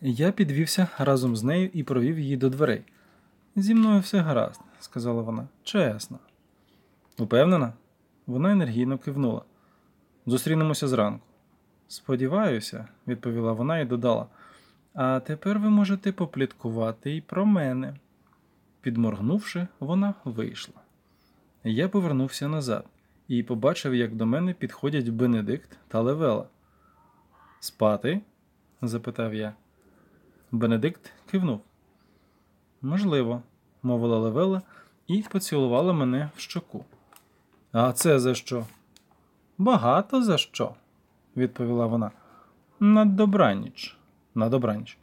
Я підвівся разом з нею і провів її до дверей. Зі мною все гаразд, сказала вона. Чесно. Упевнена? Вона енергійно кивнула. Зустрінемося зранку. Сподіваюся, відповіла вона і додала. А тепер ви можете попліткувати і про мене. Підморгнувши, вона вийшла. Я повернувся назад і побачив, як до мене підходять Бенедикт та Левела. Спати? запитав я. Бенедикт кивнув. Можливо, мовила Левела і поцілувала мене в щоку. А це за що? Багато за що, відповіла вона. На добраніч. На добраніч.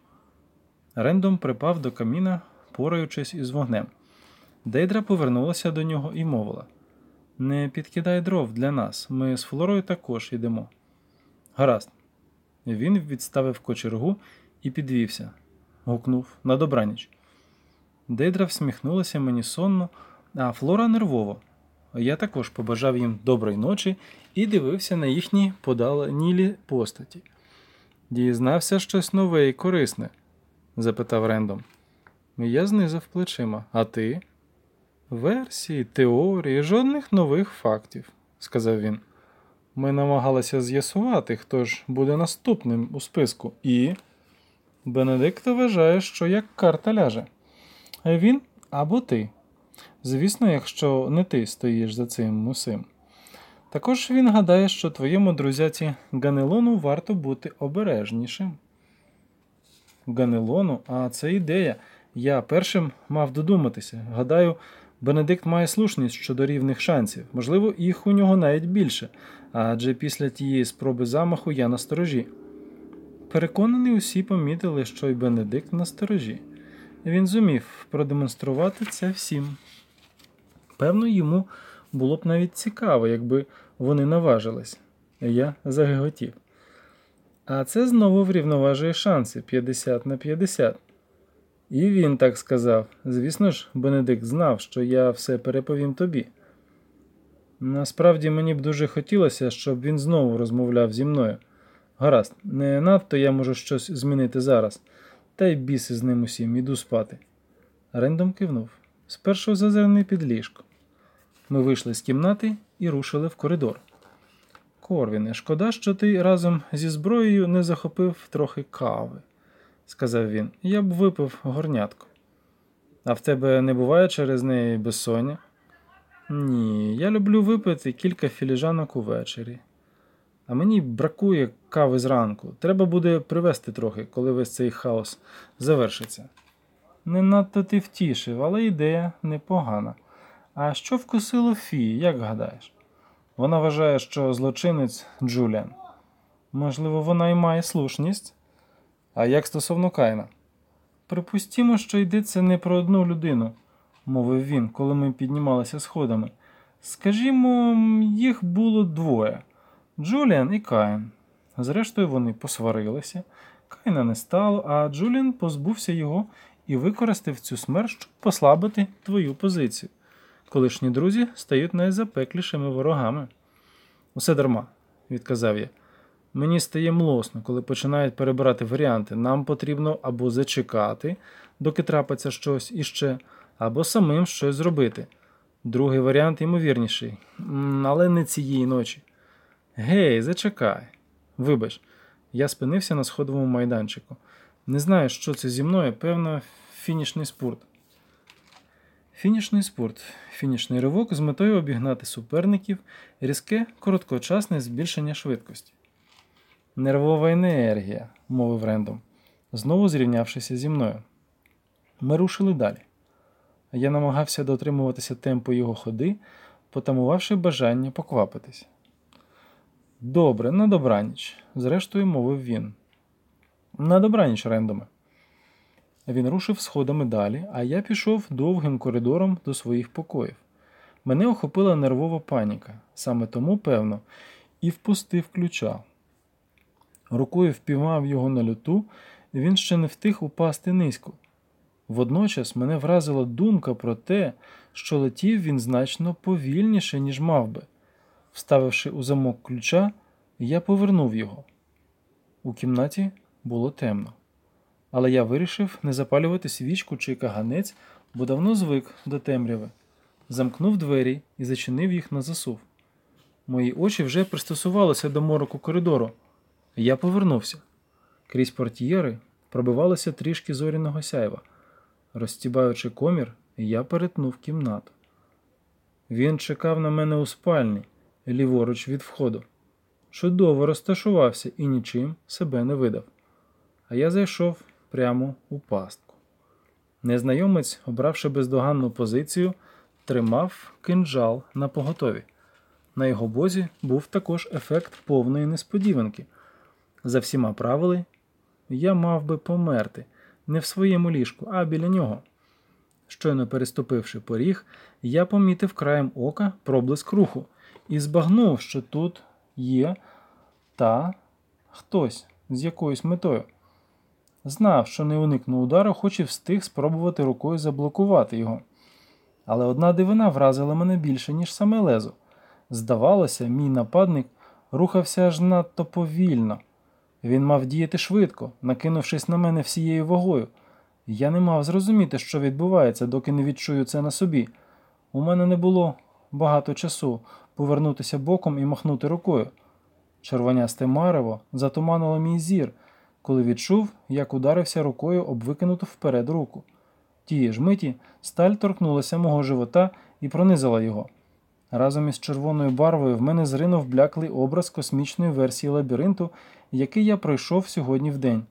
Рендом припав до каміна, пораючись із вогнем. Дейдра повернулася до нього і мовила: Не підкидай дров для нас, ми з Флорою також йдемо. Гаразд. Він відставив кочергу і підвівся, гукнув на добраніч. Дейдра всміхнулася мені сонно, а Флора нервово. Я також побажав їм доброї ночі і дивився на їхні подаланілі постаті. Дізнався щось нове і корисне? запитав Рендом. Я знизав плечима. А ти? Версії, теорії, жодних нових фактів, сказав він. Ми намагалися з'ясувати, хто ж буде наступним у списку, і. Бенедикт вважає, що як карта ляже. Він або ти. Звісно, якщо не ти стоїш за цим усім. Також він гадає, що твоєму друзяці Ганелону варто бути обережнішим. Ганелону, а це ідея. Я першим мав додуматися. Гадаю, Бенедикт має слушність щодо рівних шансів, можливо, їх у нього навіть більше, адже після тієї спроби замаху я на сторожі. Переконаний, усі помітили, що й Бенедикт на сторожі. Він зумів продемонструвати це всім. Певно, йому було б навіть цікаво, якби вони наважились. Я загиготів. А це знову врівноважує шанси 50 на 50. І він так сказав. Звісно ж, Бенедикт знав, що я все переповім тобі. Насправді мені б дуже хотілося, щоб він знову розмовляв зі мною. Гаразд, не надто я можу щось змінити зараз, та й біси з ним усім, іду спати. Рендом кивнув. Спершу зазирний під ліжко. Ми вийшли з кімнати і рушили в коридор. Корвіне, шкода, що ти разом зі зброєю не захопив трохи кави, сказав він. Я б випив горнятку. А в тебе не буває через неї безсоння? Ні, я люблю випити кілька філіжанок увечері. А мені бракує кави зранку. Треба буде привезти трохи, коли весь цей хаос завершиться. Не надто ти втішив, але ідея непогана. А що вкусило Фі, як гадаєш? Вона вважає, що злочинець Джуліан. Можливо, вона і має слушність. А як стосовно Кайна? Припустімо, що йдеться не про одну людину, мовив він, коли ми піднімалися сходами. Скажімо, їх було двоє Джуліан і Каїн. Зрештою, вони посварилися, Кайна не стало, а Джуліан позбувся його і використав цю смерть, щоб послабити твою позицію. Колишні друзі стають найзапеклішими ворогами. Усе дарма, відказав я. Мені стає млосно, коли починають перебирати варіанти. Нам потрібно або зачекати, доки трапиться щось іще, або самим щось зробити. Другий варіант ймовірніший, але не цієї ночі. Гей, зачекай. Вибач, я спинився на сходовому майданчику. Не знаю, що це зі мною, певно, фінішний спорт. Фінішний спорт, фінішний ривок з метою обігнати суперників, різке, короткочасне збільшення швидкості. Нервова енергія, мовив Рендом, знову зрівнявшися зі мною. Ми рушили далі. Я намагався дотримуватися темпу його ходи, потамувавши бажання поквапитись. Добре, на добраніч, зрештою мовив він. На добраніч, Рендоме. Він рушив сходами далі, а я пішов довгим коридором до своїх покоїв. Мене охопила нервова паніка, саме тому, певно, і впустив ключа. Рукою впіймав його на люту, він ще не встиг упасти низько. Водночас мене вразила думка про те, що летів він значно повільніше, ніж мав би. Вставивши у замок ключа, я повернув його. У кімнаті було темно Але я вирішив не запалювати свічку чи каганець, бо давно звик до темряви. Замкнув двері і зачинив їх на засув. Мої очі вже пристосувалися до мороку коридору. Я повернувся. Крізь портьєри пробивалося трішки зоряного сяйва. Розстібаючи комір, я перетнув кімнату. Він чекав на мене у спальні, ліворуч від входу. Чудово розташувався і нічим себе не видав. А я зайшов прямо у пастку. Незнайомець, обравши бездоганну позицію, тримав кинджал на поготові. На його бозі був також ефект повної несподіванки. За всіма правили, я мав би померти не в своєму ліжку, а біля нього. Щойно переступивши поріг, я помітив краєм ока проблиск руху і збагнув, що тут є та хтось з якоюсь метою. Знав, що не уникну удару, хоч і встиг спробувати рукою заблокувати його. Але одна дивина вразила мене більше, ніж саме лезо. Здавалося, мій нападник рухався аж надто повільно. Він мав діяти швидко, накинувшись на мене всією вагою. Я не мав зрозуміти, що відбувається, доки не відчую це на собі. У мене не було багато часу повернутися боком і махнути рукою. Червонясте марево затуманило мій зір, коли відчув, як ударився рукою об викинуту вперед руку. Тієї ж миті сталь торкнулася мого живота і пронизала його. Разом із червоною барвою в мене зринув бляклий образ космічної версії лабіринту, який я пройшов сьогодні в день.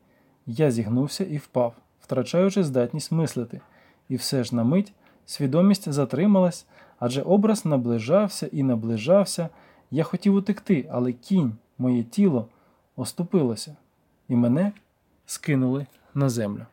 Я зігнувся і впав, втрачаючи здатність мислити. І все ж на мить свідомість затрималась, адже образ наближався і наближався. Я хотів утекти, але кінь, моє тіло, оступилося, і мене скинули на землю.